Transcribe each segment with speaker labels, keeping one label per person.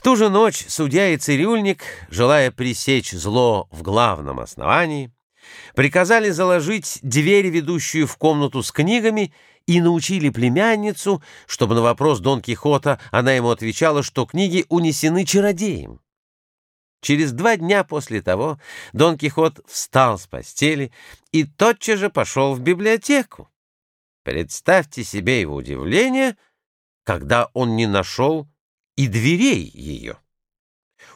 Speaker 1: В ту же ночь судья и цирюльник, желая пресечь зло в главном основании, приказали заложить дверь, ведущую в комнату с книгами, и научили племянницу, чтобы на вопрос Дон Кихота она ему отвечала, что книги унесены чародеем. Через два дня после того Дон Кихот встал с постели и тотчас же пошел в библиотеку. Представьте себе его удивление, когда он не нашел и дверей ее.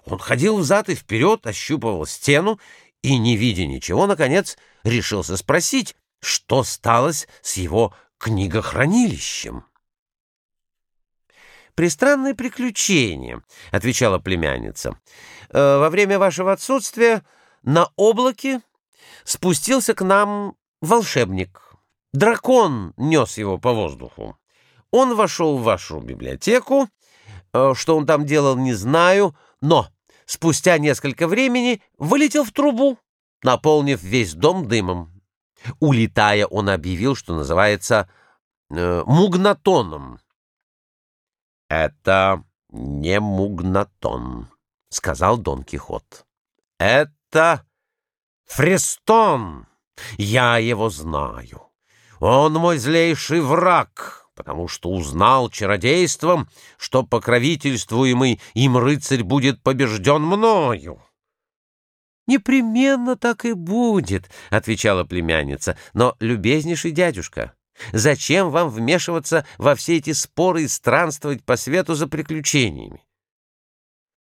Speaker 1: Он ходил взад и вперед, ощупывал стену и, не видя ничего, наконец решился спросить, что сталось с его книгохранилищем. «Пристранное приключение», — отвечала племянница. «Э, «Во время вашего отсутствия на облаке спустился к нам волшебник. Дракон нес его по воздуху. Он вошел в вашу библиотеку что он там делал, не знаю, но спустя несколько времени вылетел в трубу, наполнив весь дом дымом. Улетая, он объявил, что называется э, мугнатоном. «Это не мугнатон», — сказал Дон Кихот. «Это Фрестон. Я его знаю. Он мой злейший враг» потому что узнал чародейством, что покровительствуемый им рыцарь будет побежден мною. «Непременно так и будет», — отвечала племянница. «Но, любезнейший дядюшка, зачем вам вмешиваться во все эти споры и странствовать по свету за приключениями?»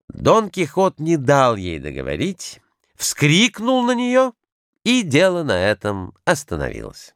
Speaker 1: Дон Кихот не дал ей договорить, вскрикнул на нее, и дело на этом остановилось.